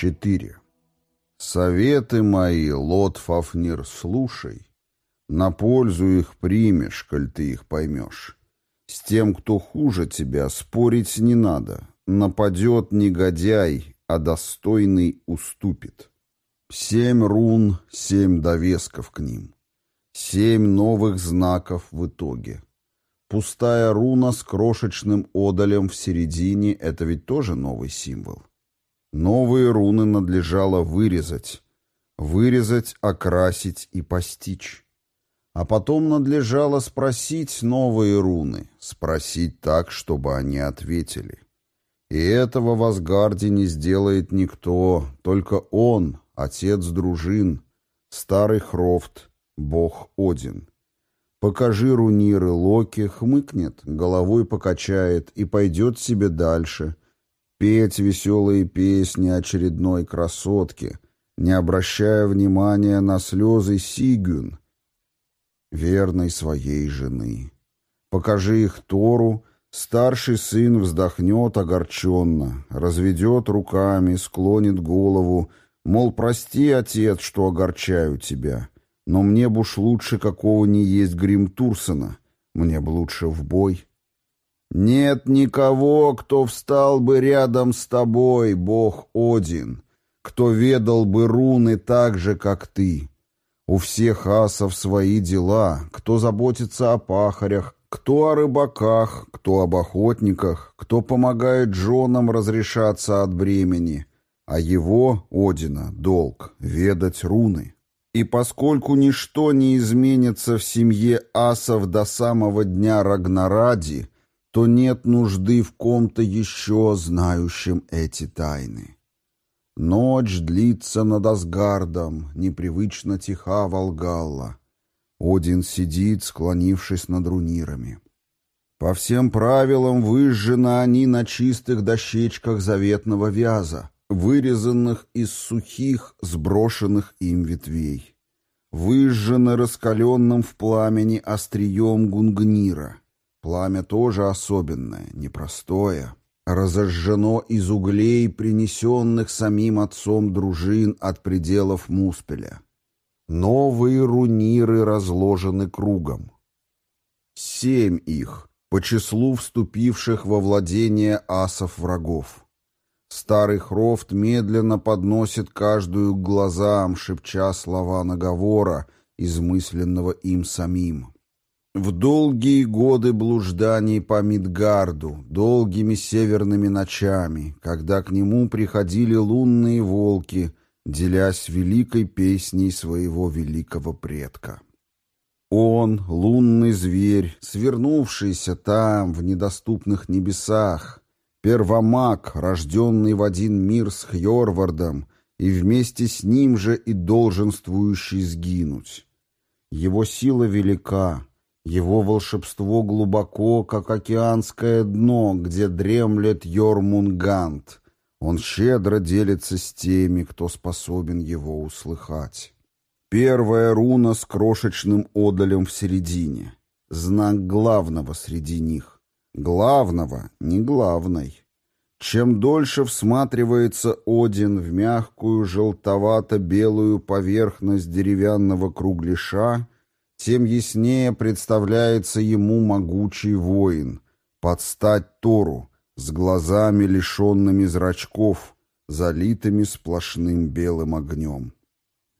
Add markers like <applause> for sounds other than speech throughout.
4. Советы мои, Лот Фафнир, слушай. На пользу их примешь, коль ты их поймешь. С тем, кто хуже тебя, спорить не надо. Нападет негодяй, а достойный уступит. Семь рун, семь довесков к ним. Семь новых знаков в итоге. Пустая руна с крошечным одолем в середине — это ведь тоже новый символ. Новые руны надлежало вырезать. Вырезать, окрасить и постичь. А потом надлежало спросить новые руны, спросить так, чтобы они ответили. И этого в Асгарде не сделает никто, только он, отец дружин, старый Хрофт, бог Один. Покажи руниры Локи, хмыкнет, головой покачает и пойдет себе дальше, петь веселые песни очередной красотки, не обращая внимания на слезы Сигюн, верной своей жены. Покажи их Тору, старший сын вздохнет огорченно, разведет руками, склонит голову, мол, прости, отец, что огорчаю тебя, но мне б уж лучше какого не есть грим Турсона, мне б лучше в бой. Нет никого, кто встал бы рядом с тобой, бог Один, кто ведал бы руны так же, как ты. У всех асов свои дела, кто заботится о пахарях, кто о рыбаках, кто об охотниках, кто помогает женам разрешаться от бремени, а его, Одина, долг — ведать руны. И поскольку ничто не изменится в семье асов до самого дня Рагнаради, то нет нужды в ком-то еще знающем эти тайны. Ночь длится над Асгардом, непривычно тиха Волгалла. Один сидит, склонившись над рунирами. По всем правилам выжжены они на чистых дощечках заветного вяза, вырезанных из сухих, сброшенных им ветвей. Выжжены раскаленным в пламени острием гунгнира — Пламя тоже особенное, непростое. Разожжено из углей, принесенных самим отцом дружин от пределов Муспеля. Новые руниры разложены кругом. Семь их, по числу вступивших во владение асов врагов. Старый Хрофт медленно подносит каждую к глазам, шепча слова наговора, измысленного им самим. В долгие годы блужданий по Мидгарду, долгими северными ночами, когда к нему приходили лунные волки, делясь великой песней своего великого предка. Он, лунный зверь, свернувшийся там, в недоступных небесах, первомаг, рожденный в один мир с Хьорвардом, и вместе с ним же и долженствующий сгинуть. Его сила велика, его волшебство глубоко, как океанское дно, где дремлет Йормунгант. Он щедро делится с теми, кто способен его услыхать. Первая руна с крошечным одолем в середине. Знак главного среди них. Главного, не главной. Чем дольше всматривается Один в мягкую желтовато-белую поверхность деревянного кругляша, тем яснее представляется ему могучий воин, под стать Тору, с глазами лишенными зрачков, залитыми сплошным белым огнем.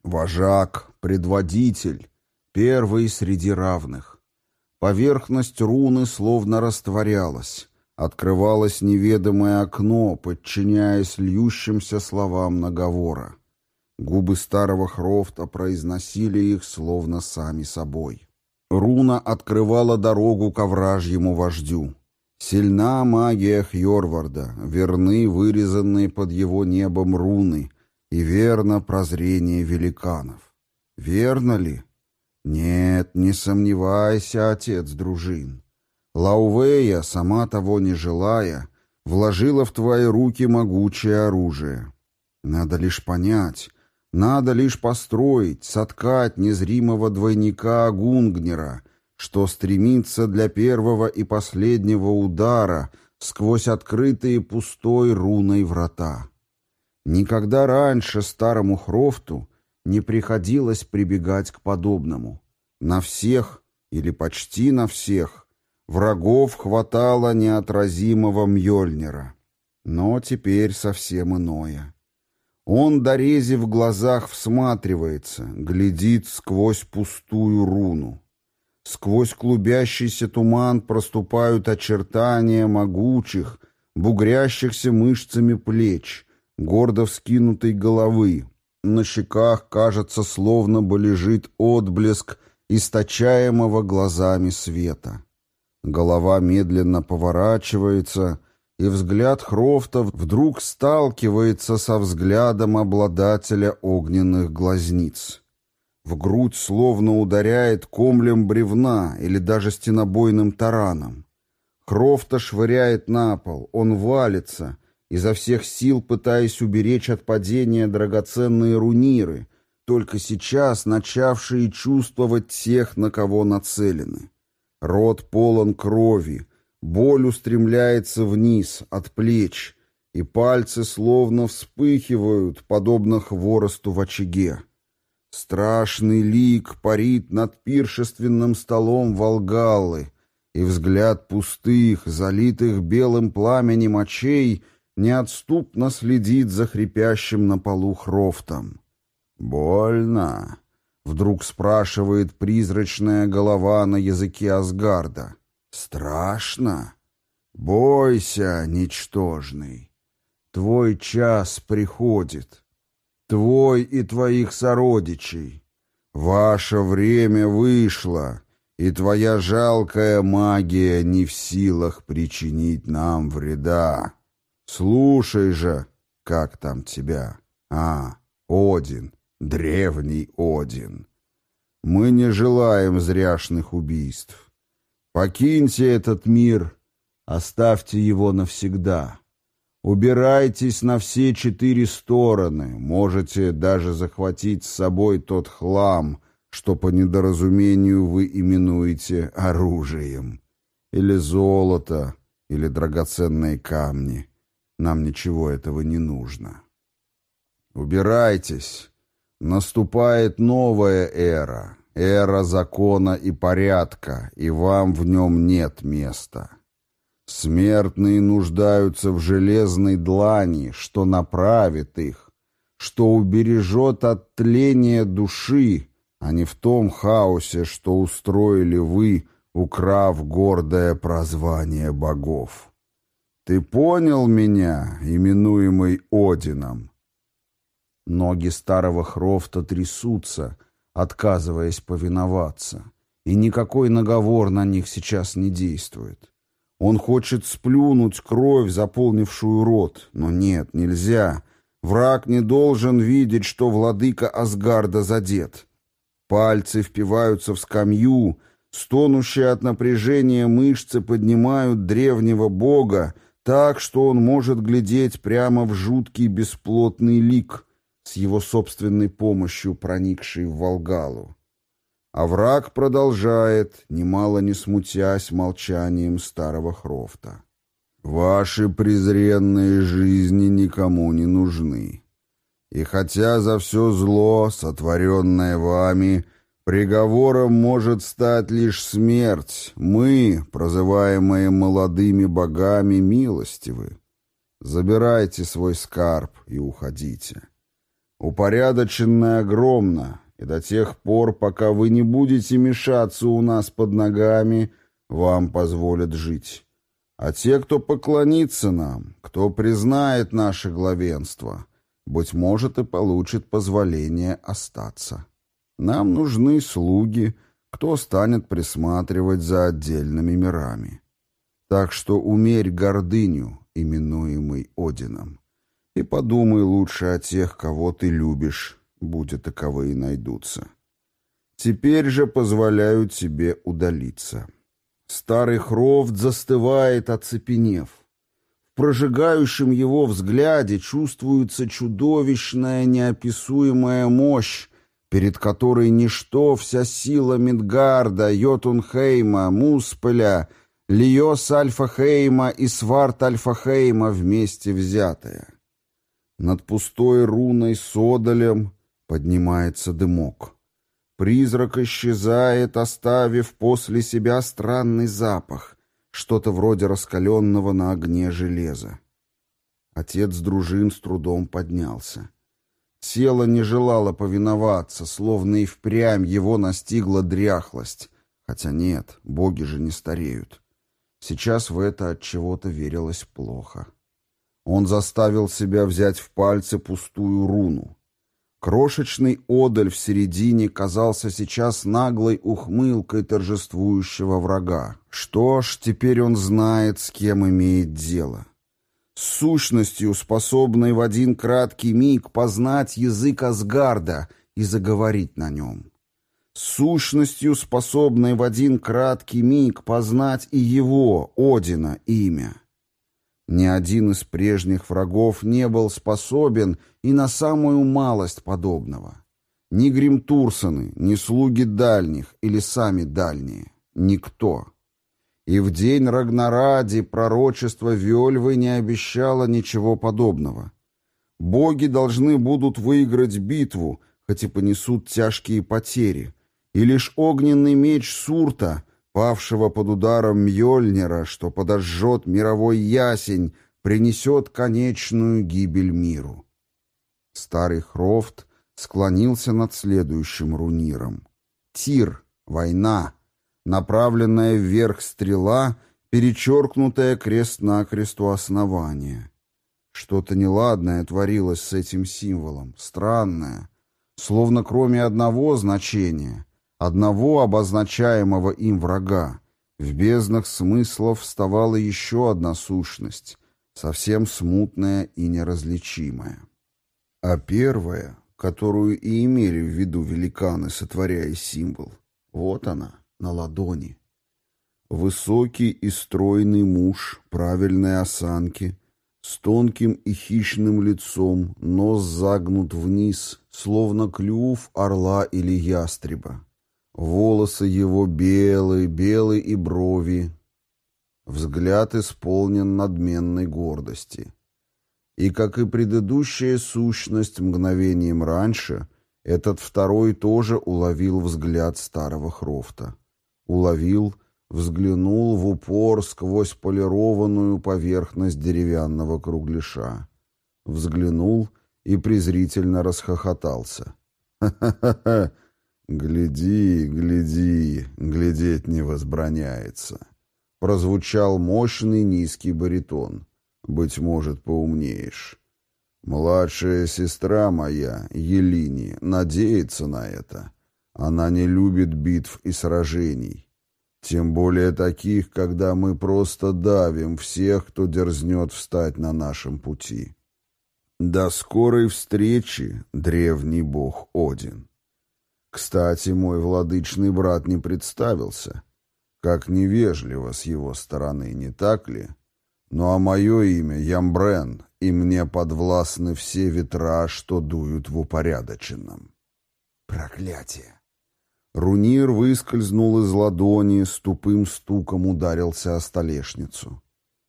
Вожак, предводитель, первый среди равных. Поверхность руны словно растворялась, открывалось неведомое окно, подчиняясь льющимся словам наговора. Губы старого Хрофта произносили их словно сами собой. Руна открывала дорогу к овражьему вождю. Сильна магия Хьорварда, верны вырезанные под его небом руны, и верно прозрение великанов. Верно ли? Нет, не сомневайся, отец дружин. Лаувея, сама того не желая, вложила в твои руки могучее оружие. Надо лишь понять, надо лишь построить, соткать незримого двойника Гунгнера, что стремится для первого и последнего удара сквозь открытые пустой руной врата. Никогда раньше старому Хрофту не приходилось прибегать к подобному. На всех, или почти на всех, врагов хватало неотразимого Мьёльнира. Но теперь совсем иное. Он, дорези в глазах, всматривается, глядит сквозь пустую руну. Сквозь клубящийся туман проступают очертания могучих, бугрящихся мышцами плеч, гордо вскинутой головы. На щеках, кажется, словно бы лежит отблеск источаемого глазами света. Голова медленно поворачивается — и взгляд Хрофта вдруг сталкивается со взглядом обладателя огненных глазниц. В грудь словно ударяет комлем бревна или даже стенобойным тараном. Хрофта швыряет на пол, он валится, изо всех сил пытаясь уберечь от падения драгоценные руниры, только сейчас начавшие чувствовать тех, на кого нацелены. Рот полон крови, Боль устремляется вниз, от плеч, и пальцы словно вспыхивают, подобно хворосту в очаге. Страшный лик парит над пиршественным столом Волгаллы, и взгляд пустых, залитых белым пламенем очей неотступно следит за хрипящим на полу хрофтом. «Больно?» — вдруг спрашивает призрачная голова на языке Асгарда. Страшно? Бойся, ничтожный. Твой час приходит. Твой и твоих сородичей. Ваше время вышло, и твоя жалкая магия не в силах причинить нам вреда. Слушай же, как там тебя? А, Один, древний Один. Мы не желаем зряшных убийств. Покиньте этот мир, оставьте его навсегда. Убирайтесь на все четыре стороны, можете даже захватить с собой тот хлам, что по недоразумению вы именуете оружием. Или золото, или драгоценные камни. Нам ничего этого не нужно. Убирайтесь. Наступает новая эра, Эра закона и порядка, и вам в нем нет места. Смертные нуждаются в железной длани, что направит их, что убережет от тления души, а не в том хаосе, что устроили вы, украв гордое прозвание богов. Ты понял меня, именуемый Одином? Ноги старого Хрофта трясутся — отказываясь повиноваться, и никакой наговор на них сейчас не действует. Он хочет сплюнуть кровь, заполнившую рот, но нет, нельзя. Враг не должен видеть, что владыка Асгарда задет. Пальцы впиваются в скамью, стонущие от напряжения мышцы поднимают древнего бога так, что он может глядеть прямо в жуткий бесплотный лик — с его собственной помощью проникший в Волгалу. А враг продолжает, немало не смутясь молчанием старого Хрофта. «Ваши презренные жизни никому не нужны. И хотя за все зло, сотворенное вами, приговором может стать лишь смерть, мы, прозываемые молодыми богами, милостивы. Забирайте свой скарб и уходите». Упорядоченное огромно, и до тех пор, пока вы не будете мешаться у нас под ногами, вам позволят жить. А те, кто поклонится нам, кто признает наше главенство, быть может, и получит позволение остаться. Нам нужны слуги, кто станет присматривать за отдельными мирами. Так что умерь гордыню, именуемый Одином и подумай лучше о тех, кого ты любишь, будь таковые найдутся. Теперь же позволяю тебе удалиться. Старый Хрофт застывает, оцепенев. В прожигающем его взгляде чувствуется чудовищная неописуемая мощь, перед которой ничто, вся сила Мидгарда, Йотунхейма, Муспеля, Лиос Альфахейма и Сварт Альфахейма вместе взятая. Над пустой руной содолем поднимается дымок. Призрак исчезает, оставив после себя странный запах, что-то вроде раскаленного на огне железа. Отец дружин с трудом поднялся. Тело не желало повиноваться, словно и впрямь его настигла дряхлость. Хотя нет, боги же не стареют. Сейчас в это от чего-то верилось плохо. Он заставил себя взять в пальцы пустую руну. Крошечный одаль в середине казался сейчас наглой ухмылкой торжествующего врага. Что ж, теперь он знает, с кем имеет дело. С сущностью, способной в один краткий миг познать язык Асгарда и заговорить на нем. С сущностью, способной в один краткий миг познать и его, Одина, имя. Ни один из прежних врагов не был способен и на самую малость подобного. Ни Гримтурсоны, ни слуги дальних или сами дальние. Никто. И в день Рагнаради пророчество Вельвы не обещало ничего подобного. Боги должны будут выиграть битву, хоть и понесут тяжкие потери, и лишь огненный меч Сурта — павшего под ударом Мьёльнира, что подожжет мировой ясень, принесет конечную гибель миру. Старый Хрофт склонился над следующим руниром. Тир, война, направленная вверх стрела, перечеркнутая крест-накрест у основания. Что-то неладное творилось с этим символом, странное, словно кроме одного значения — одного обозначаемого им врага, в безднах смыслов вставала еще одна сущность, совсем смутная и неразличимая. А первая, которую и имели в виду великаны, сотворяя символ, вот она, на ладони. Высокий и стройный муж правильной осанки, с тонким и хищным лицом, нос загнут вниз, словно клюв орла или ястреба. Волосы его белые, белые и брови. Взгляд исполнен надменной гордости. И, как и предыдущая сущность мгновением раньше, этот второй тоже уловил взгляд старого Хрофта. Уловил, взглянул в упор сквозь полированную поверхность деревянного кругляша. Взглянул и презрительно расхохотался. <laughs> «Ха-ха-ха! «Гляди, гляди, глядеть не возбраняется», — прозвучал мощный низкий баритон. «Быть может, поумнеешь. Младшая сестра моя, Елини, надеется на это. Она не любит битв и сражений. Тем более таких, когда мы просто давим всех, кто дерзнет встать на нашем пути. До скорой встречи, древний бог Один». Кстати, мой владычный брат не представился. Как невежливо с его стороны, не так ли? Ну а мое имя Ямбрен, и мне подвластны все ветра, что дуют в упорядоченном. Проклятие! Рунир выскользнул из ладони, с тупым стуком ударился о столешницу.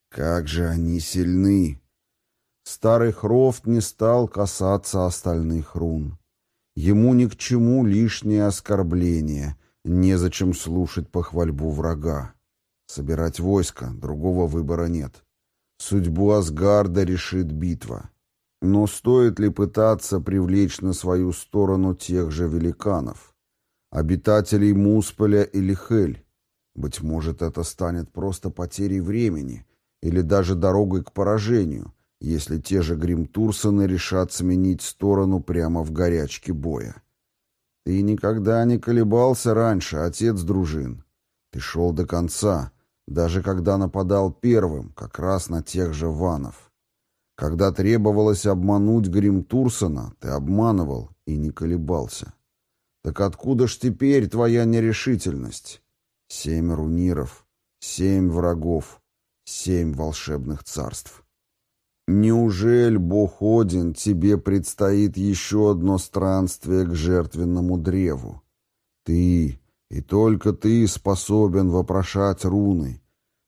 Как же они сильны! Старый Хрофт не стал касаться остальных рун. Ему ни к чему лишнее оскорбление, незачем слушать похвальбу врага. Собирать войско, другого выбора нет. Судьбу Асгарда решит битва. Но стоит ли пытаться привлечь на свою сторону тех же великанов? Обитателей Мусполя или Хель? Быть может, это станет просто потерей времени или даже дорогой к поражению, если те же Гримтурсоны решат сменить сторону прямо в горячке боя. Ты никогда не колебался раньше, отец дружин. Ты шел до конца, даже когда нападал первым, как раз на тех же ванов. Когда требовалось обмануть Гримтурсона, ты обманывал и не колебался. Так откуда ж теперь твоя нерешительность? Семь руниров, семь врагов, семь волшебных царств. Неужели, Бог Один, тебе предстоит еще одно странствие к жертвенному древу? Ты, и только ты способен вопрошать руны.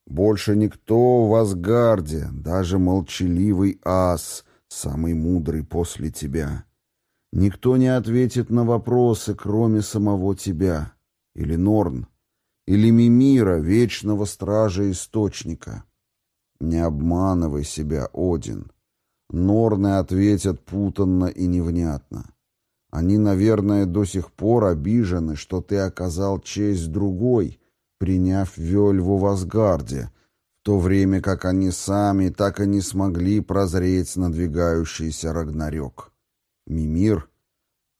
Больше никто в Асгарде, даже молчаливый ас, самый мудрый после тебя. Никто не ответит на вопросы, кроме самого тебя. Или Норн, или Мимира, вечного стража Источника. Не обманывай себя, Один. Норны ответят путанно и невнятно. Они, наверное, до сих пор обижены, что ты оказал честь другой, приняв Вельву в Асгарде, в то время как они сами так и не смогли прозреть надвигающийся Рагнарёк. Мимир,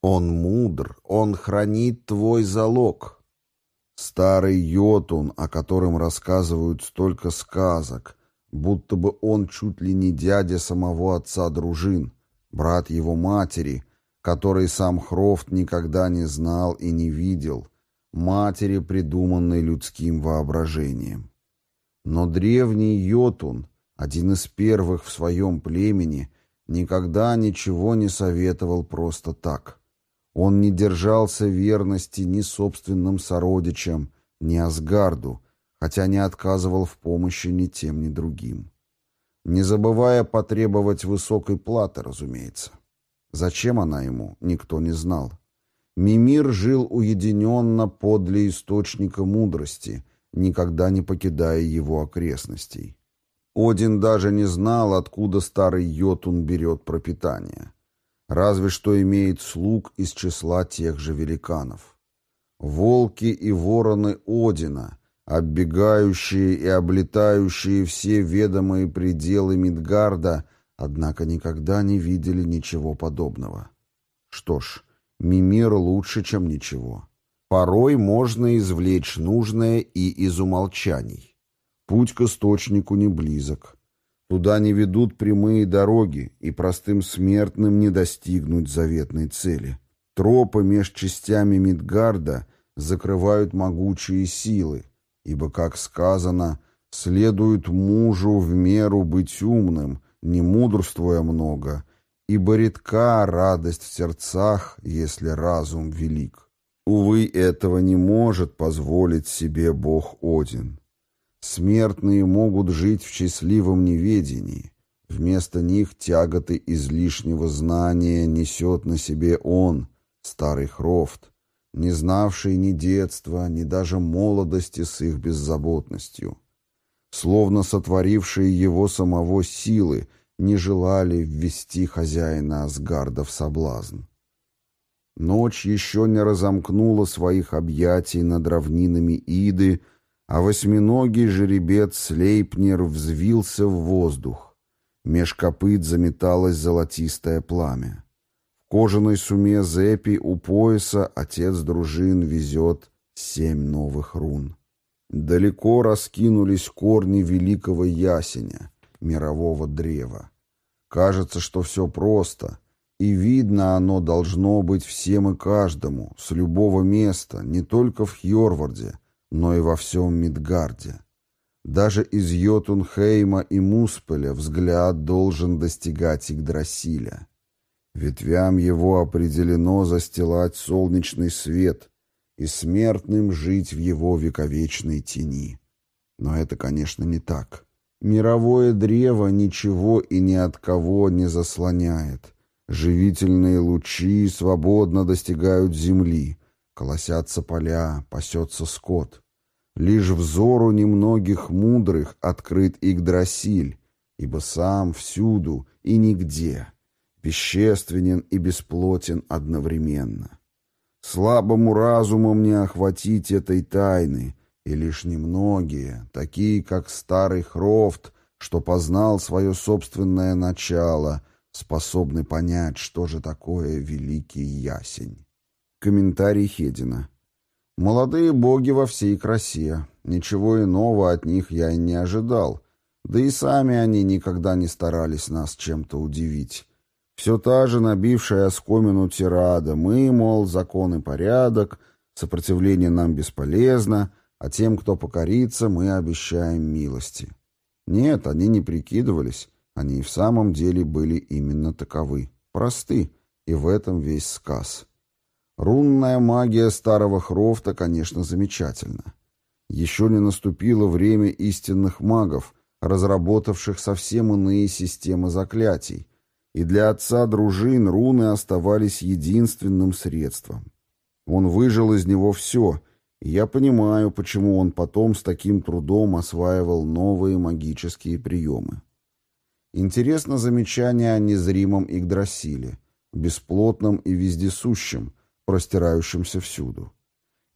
он мудр, он хранит твой залог. Старый Йотун, о котором рассказывают столько сказок, будто бы он чуть ли не дядя самого отца дружин, брат его матери, который сам Хрофт никогда не знал и не видел, матери, придуманной людским воображением. Но древний Йотун, один из первых в своем племени, никогда ничего не советовал просто так. Он не держался верности ни собственным сородичам, ни Асгарду, хотя не отказывал в помощи ни тем, ни другим. Не забывая потребовать высокой платы, разумеется. Зачем она ему, никто не знал. Мимир жил уединенно подле источника мудрости, никогда не покидая его окрестностей. Один даже не знал, откуда старый Йотун берет пропитание. Разве что имеет слуг из числа тех же великанов. Волки и вороны Одина, оббегающие и облетающие все ведомые пределы Мидгарда, однако никогда не видели ничего подобного. Что ж, Мимир лучше, чем ничего. Порой можно извлечь нужное и из умолчаний. Путь к источнику не близок. Туда не ведут прямые дороги, и простым смертным не достигнуть заветной цели. Тропы меж частями Мидгарда закрывают могучие силы, ибо, как сказано, следует мужу в меру быть умным, не мудрствуя много, ибо редка радость в сердцах, если разум велик. Увы, этого не может позволить себе Бог Один. Смертные могут жить в счастливом неведении. Вместо них тяготы излишнего знания несет на себе он, старый Хрофт, не знавший ни детства, ни даже молодости с их беззаботностью. Словно сотворившие его самого силы не желали ввести хозяина Асгарда в соблазн. Ночь еще не разомкнула своих объятий над равнинами Иды, а восьминогий жеребец Слейпнер взвился в воздух. Меж копыт заметалось золотистое пламя. Кожаной суме Зепи у пояса отец дружин везет семь новых рун. Далеко раскинулись корни великого ясеня, мирового древа. Кажется, что все просто, и видно оно должно быть всем и каждому, с любого места, не только в Хьорварде, но и во всем Мидгарде. Даже из Йотунхейма и Муспеля взгляд должен достигать Игдрасиля. Ветвям его определено застилать солнечный свет и смертным жить в его вековечной тени. Но это, конечно, не так. Мировое древо ничего и ни от кого не заслоняет. Живительные лучи свободно достигают земли, колосятся поля, пасется скот. Лишь взору немногих мудрых открыт Игдрасиль, ибо сам всюду и нигде, вещественен и бесплотен одновременно. Слабому разумом не охватить этой тайны, и лишь немногие, такие как старый Хрофт, что познал свое собственное начало, способны понять, что же такое великий ясень. Комментарий Хедина. Молодые боги во всей красе. Ничего иного от них я и не ожидал. Да и сами они никогда не старались нас чем-то удивить. Все та же набившая оскомину тирада. Мы, мол, закон и порядок, сопротивление нам бесполезно — а тем, кто покорится, мы обещаем милости. Нет, они не прикидывались, они и в самом деле были именно таковы. Просты, и в этом весь сказ. Рунная магия старого Хрофта, конечно, замечательна. Еще не наступило время истинных магов, разработавших совсем иные системы заклятий, и для отца дружин руны оставались единственным средством. Он выжил из него все, и я понимаю, почему он потом с таким трудом осваивал новые магические приемы. Интересно замечание о незримом Игдрасиле, бесплотном и вездесущем, простирающемся всюду.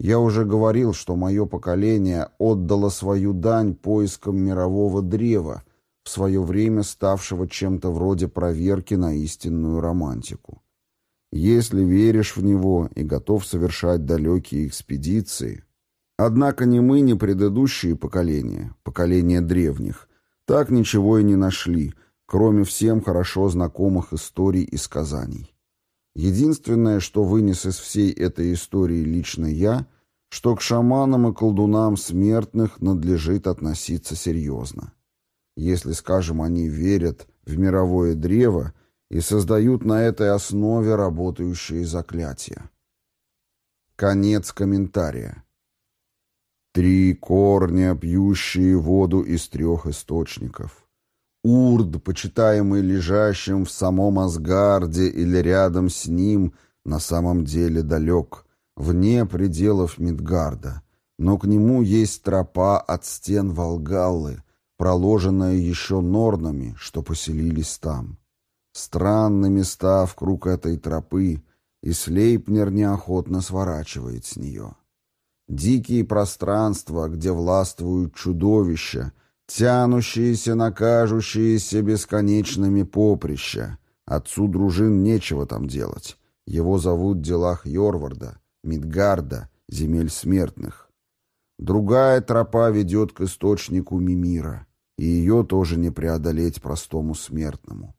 Я уже говорил, что мое поколение отдало свою дань поискам мирового древа, в свое время ставшего чем-то вроде проверки на истинную романтику. Если веришь в него и готов совершать далекие экспедиции... Однако ни мы, ни предыдущие поколения, поколения древних, так ничего и не нашли, кроме всем хорошо знакомых историй и сказаний. Единственное, что вынес из всей этой истории лично я, что к шаманам и колдунам смертных надлежит относиться серьезно если, скажем, они верят в мировое древо и создают на этой основе работающие заклятия. Конец комментария. Три корня, пьющие воду из трех источников. Урд, почитаемый лежащим в самом Асгарде или рядом с ним, на самом деле далек, вне пределов Мидгарда, но к нему есть тропа от стен Волгаллы, проложенная еще норнами, что поселились там. Странные места в этой тропы, и Слейпнер неохотно сворачивает с нее. Дикие пространства, где властвуют чудовища, тянущиеся на кажущиеся бесконечными поприща. Отцу дружин нечего там делать. Его зовут делах Йорварда, Мидгарда, земель смертных. Другая тропа ведет к источнику Мимира и ее тоже не преодолеть простому смертному.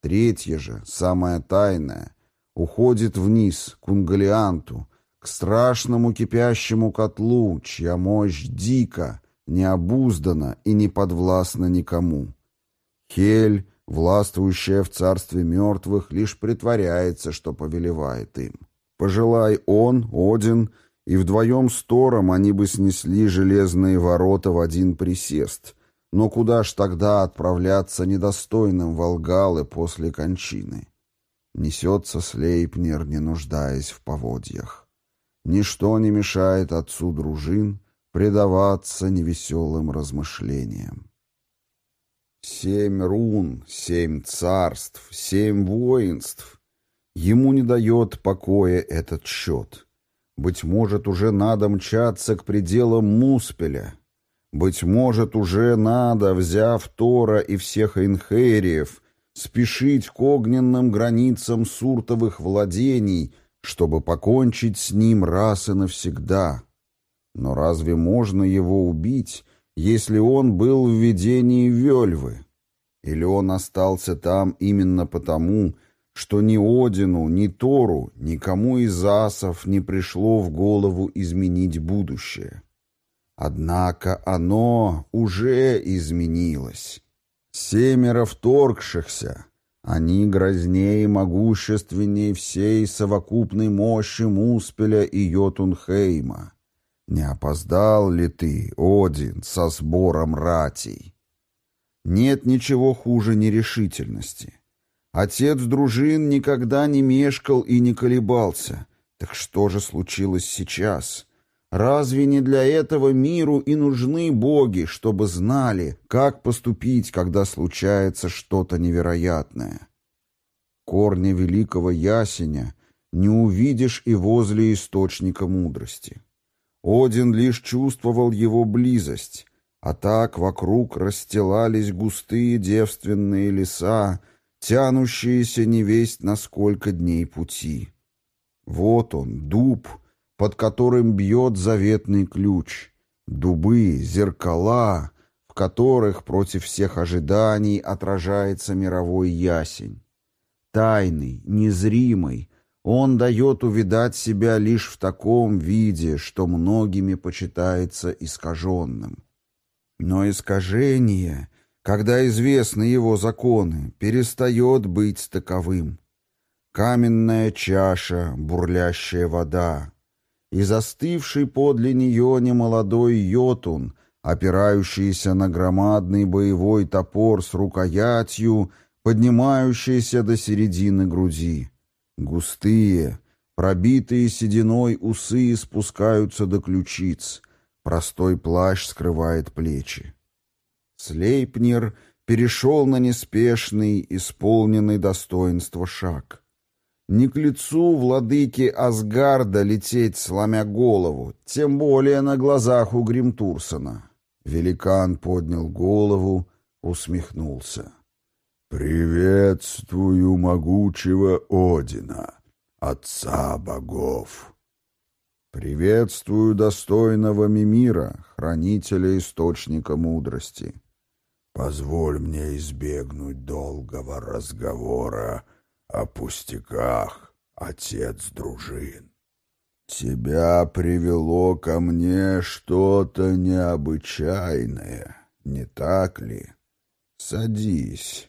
Третья же, самая тайная, уходит вниз, к Унгалианту, к страшному кипящему котлу, чья мощь дика, необуздана и не подвластна никому. Хель, властвующая в царстве мертвых, лишь притворяется, что повелевает им. Пожелай он, Один, и вдвоем с Тором они бы снесли железные ворота в один присест, но куда ж тогда отправляться недостойным Волгалы после кончины? Несется Слейпнер, не нуждаясь в поводьях. Ничто не мешает отцу дружин предаваться невеселым размышлениям. Семь рун, семь царств, семь воинств. Ему не дает покоя этот счет. Быть может, уже надо мчаться к пределам Муспеля, быть может, уже надо, взяв Тора и всех инхериев, спешить к огненным границам суртовых владений, чтобы покончить с ним раз и навсегда. Но разве можно его убить, если он был в видении Вельвы? Или он остался там именно потому, что ни Одину, ни Тору, никому из асов не пришло в голову изменить будущее? Однако оно уже изменилось. Семеро вторгшихся, они грознее и могущественнее всей совокупной мощи Муспеля и Йотунхейма. Не опоздал ли ты, Один, со сбором ратей? Нет ничего хуже нерешительности. Отец дружин никогда не мешкал и не колебался. Так что же случилось сейчас? Разве не для этого миру и нужны боги, чтобы знали, как поступить, когда случается что-то невероятное? Корня великого ясеня не увидишь и возле источника мудрости. Один лишь чувствовал его близость, а так вокруг расстилались густые девственные леса, тянущиеся невесть на сколько дней пути. Вот он, дуб — под которым бьет заветный ключ, дубы, зеркала, в которых против всех ожиданий отражается мировой ясень. Тайный, незримый, он дает увидать себя лишь в таком виде, что многими почитается искаженным. Но искажение, когда известны его законы, перестает быть таковым. Каменная чаша, бурлящая вода, и застывший подле нее немолодой йотун, опирающийся на громадный боевой топор с рукоятью, поднимающиеся до середины груди. Густые, пробитые сединой усы спускаются до ключиц. Простой плащ скрывает плечи. Слейпнер перешел на неспешный, исполненный достоинства шаг. Не к лицу владыки Асгарда лететь, сломя голову, тем более на глазах у Гримтурсона. Великан поднял голову, усмехнулся. «Приветствую могучего Одина, отца богов!» «Приветствую достойного Мимира, хранителя источника мудрости!» «Позволь мне избегнуть долгого разговора о пустяках, отец дружин. Тебя привело ко мне что-то необычайное, не так ли? Садись.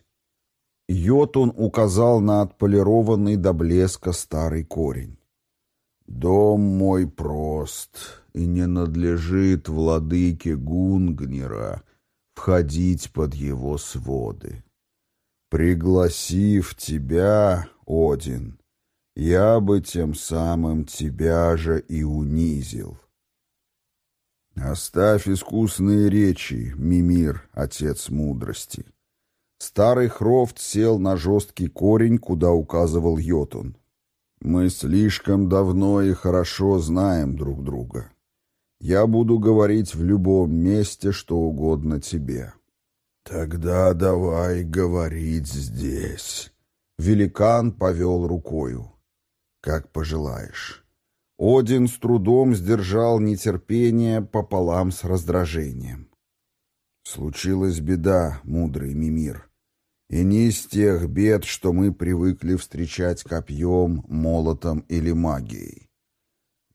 Йотун указал на отполированный до блеска старый корень. «Дом мой прост, и не надлежит владыке Гунгнера входить под его своды. Пригласив тебя, Один, я бы тем самым тебя же и унизил. Оставь искусные речи, Мимир, отец мудрости. Старый Хрофт сел на жесткий корень, куда указывал Йотун. Мы слишком давно и хорошо знаем друг друга. Я буду говорить в любом месте, что угодно тебе. Тогда давай говорить здесь. Великан повел рукою как пожелаешь». Один с трудом сдержал нетерпение пополам с раздражением. Случилась беда, мудрый Мимир, и не из тех бед, что мы привыкли встречать копьем, молотом или магией.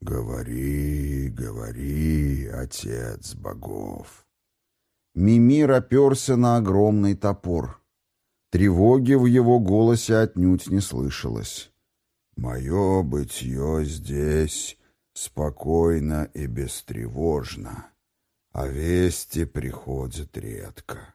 «Говори, говори, отец богов!» Мимир оперся на огромный топор. Тревоги в его голосе отнюдь не слышалось. Мое бытие здесь спокойно и бестревожно, а вести приходят редко.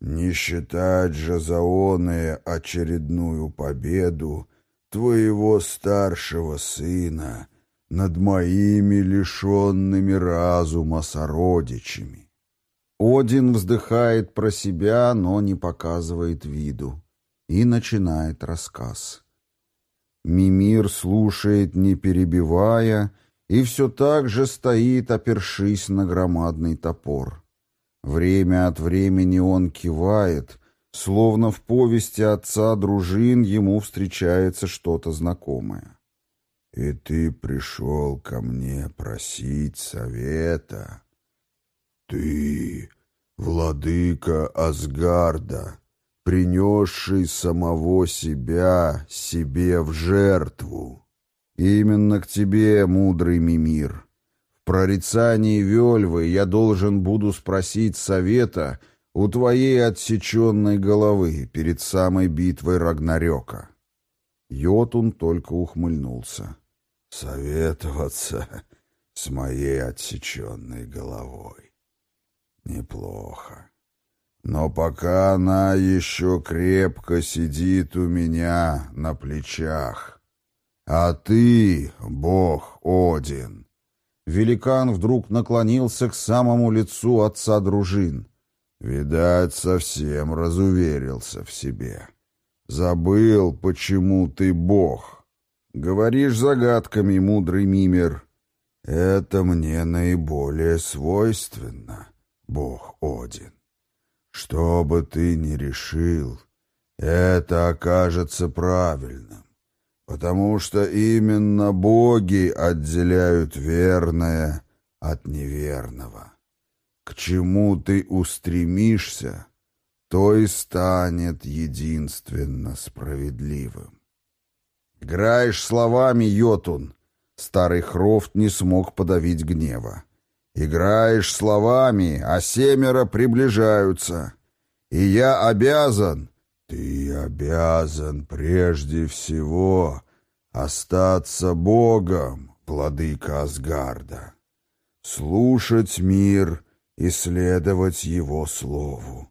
Не считать же заоные очередную победу твоего старшего сына над моими лишенными разума сородичами. Один вздыхает про себя, но не показывает виду, и начинает рассказ. Мимир слушает, не перебивая, и все так же стоит, опершись на громадный топор. Время от времени он кивает, словно в повести отца дружин ему встречается что-то знакомое. «И ты пришел ко мне просить совета. Ты, владыка Асгарда, принесший самого себя себе в жертву. Именно к тебе, мудрый Мимир. В прорицании Вельвы я должен буду спросить совета у твоей отсеченной головы перед самой битвой Рагнарёка. Йотун только ухмыльнулся. Советоваться с моей отсеченной головой. Неплохо. Но пока она еще крепко сидит у меня на плечах. А ты, бог Один. Великан вдруг наклонился к самому лицу отца дружин. Видать, совсем разуверился в себе. Забыл, почему ты бог. Говоришь загадками, мудрый мимер. Это мне наиболее свойственно, бог Один. Что бы ты ни решил, это окажется правильным, потому что именно боги отделяют верное от неверного. К чему ты устремишься, то и станет единственно справедливым. Играешь словами, Йотун. Старый Хрофт не смог подавить гнева. Играешь словами, а семеро приближаются. И я обязан... Ты обязан прежде всего остаться Богом, владыка Асгарда. Слушать мир и следовать его слову.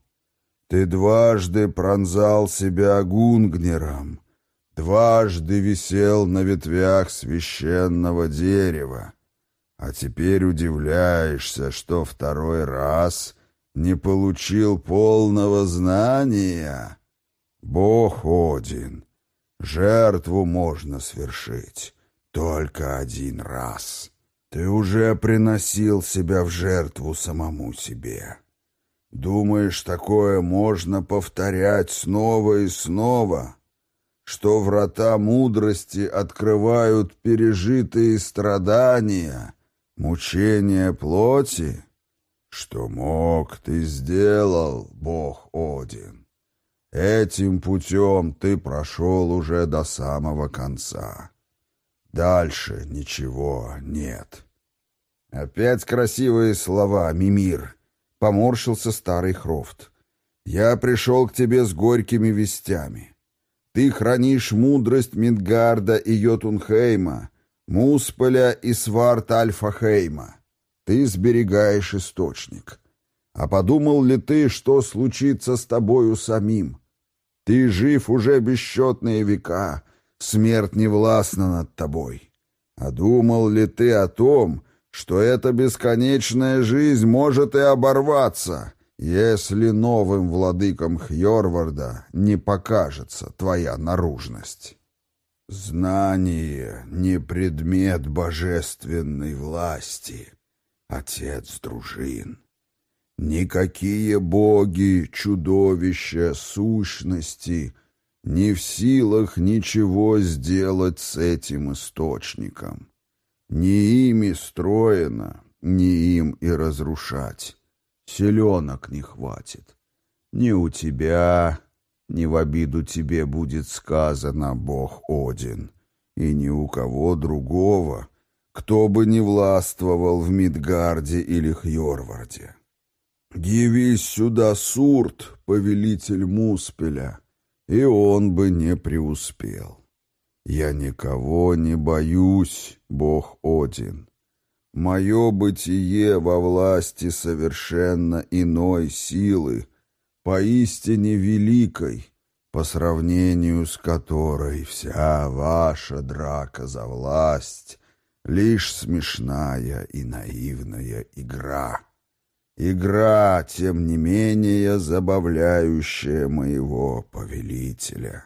Ты дважды пронзал себя гунгнером, дважды висел на ветвях священного дерева, а теперь удивляешься, что второй раз не получил полного знания. Бог один, жертву можно свершить только один раз. Ты уже приносил себя в жертву самому себе. Думаешь, такое можно повторять снова и снова? Что врата мудрости открывают пережитые страдания, мучения плоти? Что мог, ты сделал, Бог Один. Этим путем ты прошел уже до самого конца. Дальше ничего нет. Опять красивые слова, Мимир. Поморщился старый Хрофт. «Я пришел к тебе с горькими вестями. Ты хранишь мудрость Мидгарда и Йотунхейма, Мусполя и Сварт Альфахейма. Ты сберегаешь источник. А подумал ли ты, что случится с тобою самим? Ты жив уже бесчетные века, смерть не властна над тобой. А думал ли ты о том, что эта бесконечная жизнь может и оборваться, если новым владыкам Хьорварда не покажется твоя наружность. Знание — не предмет божественной власти, отец дружин. Никакие боги, чудовища, сущности не в силах ничего сделать с этим источником. Не ими строено, не им и разрушать. Селенок не хватит. Ни у тебя, ни в обиду тебе будет сказано Бог Один, и ни у кого другого, кто бы не властвовал в Мидгарде или Хьорварде. Явись сюда Сурт, повелитель Муспеля, и он бы не преуспел. Я никого не боюсь, Бог Один. Мое бытие во власти совершенно иной силы, поистине великой, по сравнению с которой вся ваша драка за власть — лишь смешная и наивная игра. Игра, тем не менее, забавляющая моего повелителя.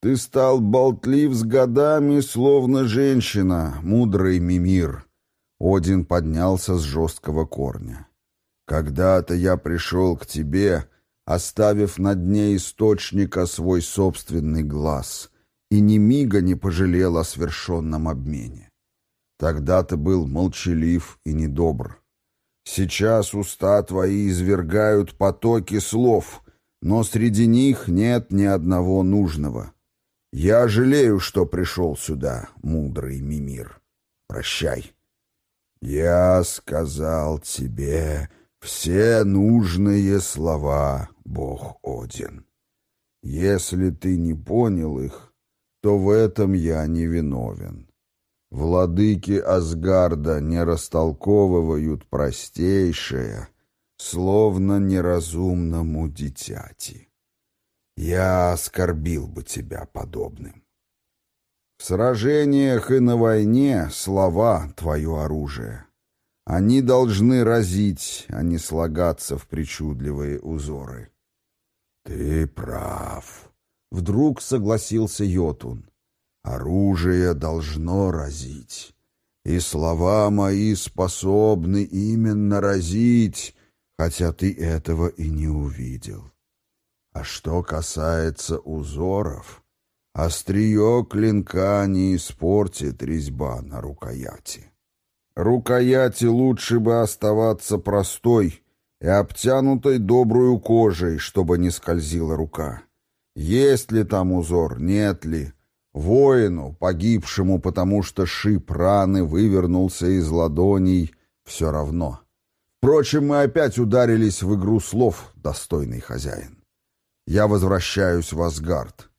Ты стал болтлив с годами, словно женщина, мудрый Мимир. Один поднялся с жесткого корня. Когда-то я пришел к тебе, оставив на дне источника свой собственный глаз, и ни мига не пожалел о свершенном обмене. Тогда ты был молчалив и недобр. Сейчас уста твои извергают потоки слов, но среди них нет ни одного нужного. Я жалею, что пришел сюда, мудрый Мимир. Прощай. Я сказал тебе все нужные слова, Бог Один. Если ты не понял их, то в этом я не виновен. Владыки Асгарда не растолковывают простейшее, словно неразумному дитяти. Я оскорбил бы тебя подобным. В сражениях и на войне слова — твое оружие. Они должны разить, а не слагаться в причудливые узоры. Ты прав. Вдруг согласился Йотун. Оружие должно разить. И слова мои способны именно разить, хотя ты этого и не увидел. А что касается узоров, острие клинка не испортит резьба на рукояти. Рукояти лучше бы оставаться простой и обтянутой добрую кожей, чтобы не скользила рука. Есть ли там узор, нет ли? Воину, погибшему, потому что шип раны вывернулся из ладоней, все равно. Впрочем, мы опять ударились в игру слов, достойный хозяин я возвращаюсь в Асгард.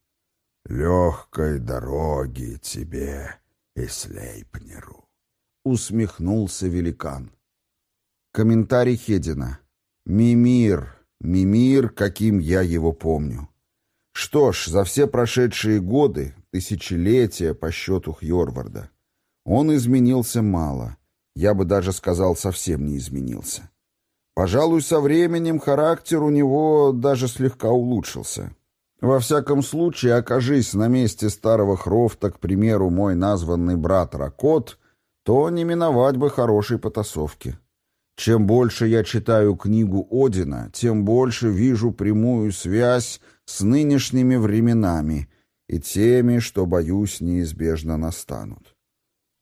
Легкой дороги тебе и Слейпнеру, — усмехнулся великан. Комментарий Хедина. Мимир, Мимир, каким я его помню. Что ж, за все прошедшие годы, тысячелетия по счету Хьорварда, он изменился мало. Я бы даже сказал, совсем не изменился. Пожалуй, со временем характер у него даже слегка улучшился. Во всяком случае, окажись на месте старого Хрофта, к примеру, мой названный брат Ракот, то не миновать бы хорошей потасовки. Чем больше я читаю книгу Одина, тем больше вижу прямую связь с нынешними временами и теми, что, боюсь, неизбежно настанут.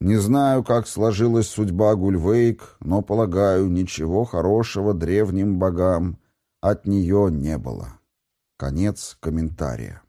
Не знаю, как сложилась судьба Гульвейк, но, полагаю, ничего хорошего древним богам от нее не было. Конец комментария.